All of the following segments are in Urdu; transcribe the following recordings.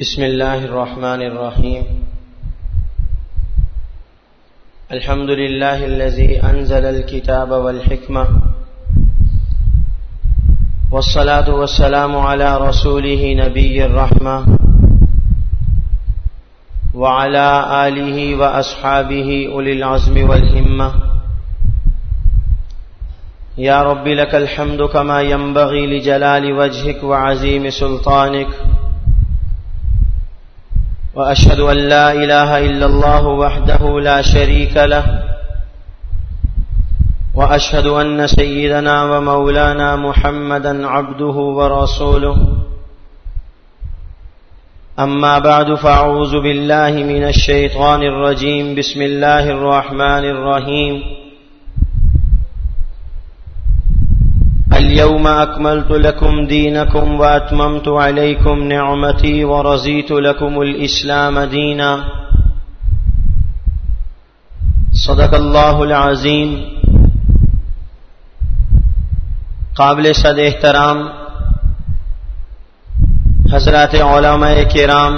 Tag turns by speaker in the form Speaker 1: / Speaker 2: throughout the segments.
Speaker 1: بسم الله الرحمن الرحيم الحمد لله الذي أنزل الكتاب والحكمة والصلاة والسلام على رسوله نبي الرحمة وعلى آله وأصحابه أولي العزم والهمة يا رب لك الحمد كما ينبغي لجلال وجهك وعزيم سلطانك وأشهد أن لا إله إلا الله وحده لا شريك له وأشهد أن سيدنا ومولانا محمدا عبده ورسوله. أما بعد، فأعوذ بالله من الشيطان الرجيم. بسم الله الرحمن الرحيم. اليوم أكملت لكم دينكم وأتممت عليكم نعمتي ورزيت لكم الإسلام دينا. صدق الله العظيم. قابل صد احترام. حضرات علماء کرام.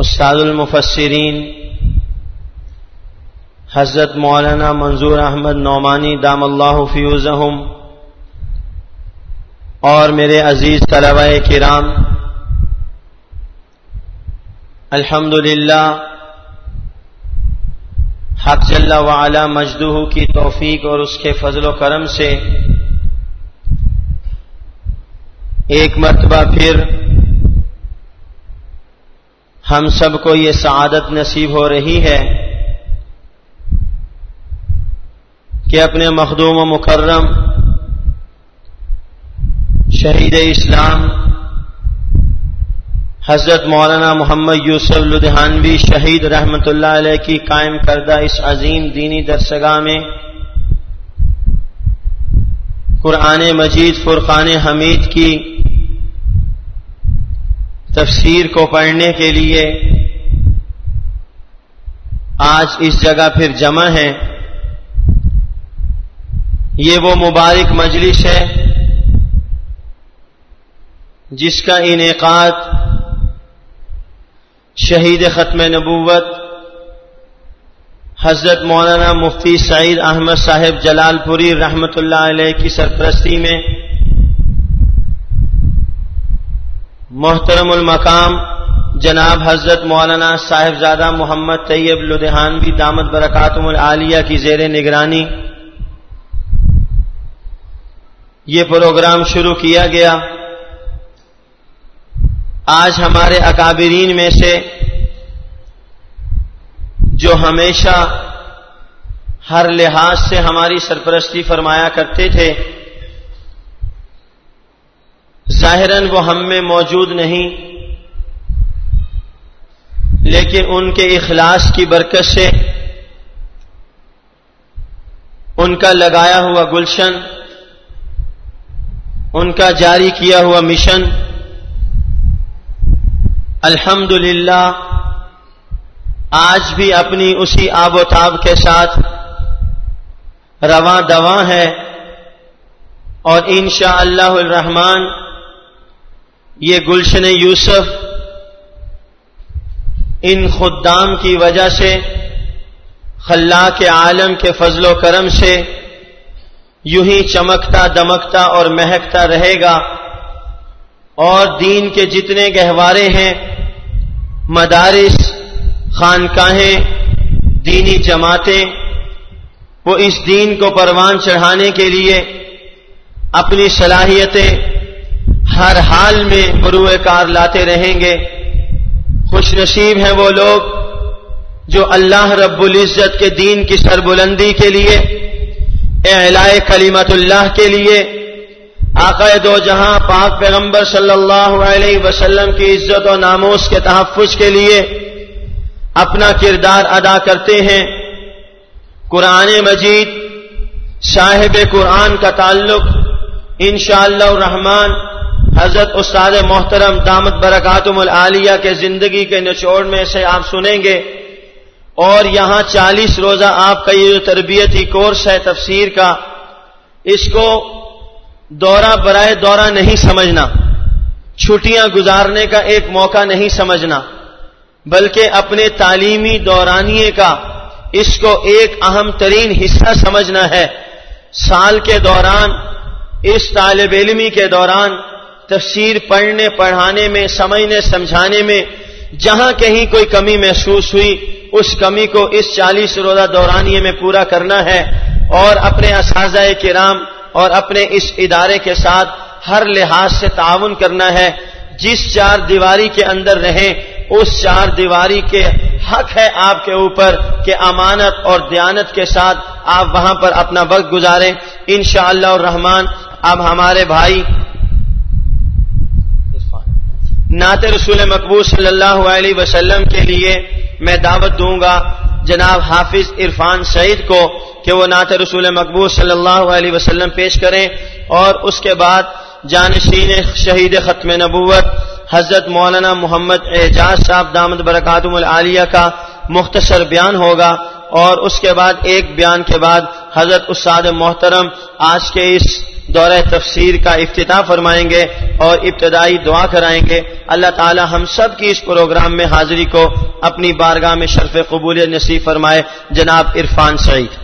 Speaker 1: استاد المفسرین. حضرت مولانا منظور احمد نعمانی دام اللہ فیوزہم اور میرے عزیز طلباء کرام الحمد للہ حق جل وعلا مجدوہ کی توفیق اور اس کے فضل و کرم سے ایک مرتبہ پھر ہم سب کو یہ سعادت نصیب ہو رہی ہے کہ اپنے مخدوم و مکرم، شہید اسلام، حضرت مولانا محمد یوسف لدھیانوی شہید رحمت اللہ علیہ کی قائم کردہ اس عظیم دینی درسگاہ میں قرآن مجید فرقان حمید کی تفسیر کو پڑھنے کے لیے آج اس جگہ پھر جمع ہے یہ وہ مبارک مجلس ہے جس کا انعقاد شہید ختم نبوت حضرت مولانا مفتی سعید احمد صاحب جلال پوری رحمت اللہ علیہ کی سرپرستی میں محترم المقام جناب حضرت مولانا صاحبزادہ محمد طیب لدھیانوی دامت برکاتم العالیہ کی زیر نگرانی یہ پروگرام شروع کیا گیا۔ آج ہمارے اکابرین میں سے جو ہمیشہ ہر لحاظ سے ہماری سرپرستی فرمایا کرتے تھے، ظاہراً وہ ہم میں موجود نہیں، لیکن ان کے اخلاص کی برکت سے، ان کا لگایا ہوا گلشن ان کا جاری کیا ہوا مشن الحمد آج بھی اپنی اسی آب و تاب کے ساتھ رواں دواں ہے اور انشاء اللہ الرحمان یہ گلشن یوسف ان خدام کی وجہ سے خلا کے عالم کے فضل و کرم سے یوں ہی چمکتا دمکتا اور مہکتا رہے گا۔ اور دین کے جتنے گہوارے ہیں، مدارس، خانقاہیں، دینی جماعتیں، وہ اس دین کو پروان چڑھانے کے لیے اپنی صلاحیتیں ہر حال میں بروئے کار لاتے رہیں گے۔ خوش نصیب ہیں وہ لوگ جو اللہ رب العزت کے دین کی سربلندی کے لیے اعلائے کلیمت اللہ کے لیے آقا دو جہاں پاک پیغمبر صلی اللہ علیہ وسلم کی عزت و ناموس کے تحفظ کے لیے اپنا کردار ادا کرتے ہیں۔ قرآن مجید، صاحب قرآن کا تعلق انشاءاللہ الرحمن، حضرت استاد محترم دامت برکاتم العالیہ کے زندگی کے نچوڑ میں سے آپ سنیں گے۔ اور یہاں چالیس روزہ آپ کا یہ جو تربیتی کورس ہے تفسیر کا، اس کو دورہ برائے دورہ نہیں سمجھنا۔ چھٹیاں گزارنے کا ایک موقع نہیں سمجھنا، بلکہ اپنے تعلیمی دورانیے کا اس کو ایک اہم ترین حصہ سمجھنا ہے۔ سال کے دوران، اس طالب علمی کے دوران، تفسیر پڑھنے، پڑھانے میں، سمجھنے، سمجھانے میں جہاں کہیں کوئی کمی محسوس ہوئی اس کمی کو اس چالیس روزہ دورانیے میں پورا کرنا ہے اور اپنے اساتذہ کرام اور اپنے اس ادارے کے ساتھ ہر لحاظ سے تعاون کرنا ہے۔ جس چار دیواری کے اندر رہیں، اس چار دیواری کے حق ہے آپ کے اوپر کہ امانت اور دیانت کے ساتھ آپ وہاں پر اپنا وقت گزاریں۔ انشاءاللہ اللہ الرحمان اب ہمارے بھائی نعت رسول مقبول صلی اللہ علیہ وسلم کے لیے میں دعوت دوں گا جناب حافظ عرفان سعید کو کہ وہ نعت رسول مقبول صلی اللہ علیہ وسلم پیش کریں اور اس کے بعد جانشین شہید ختم نبوت، حضرت مولانا محمد اعجاز صاحب دامد برکاتم العالیہ کا مختصر بیان ہوگا اور اس کے بعد ایک بیان کے بعد حضرت استاد محترم، آج کے اس دورہ تفسیر کا افتتاح فرمائیں گے اور ابتدائی دعا کرائیں گے۔ اللہ تعالی ہم سب کی اس پروگرام میں حاضری کو اپنی بارگاہ میں شرف قبول نصیب فرمائے۔ جناب عرفان سعید۔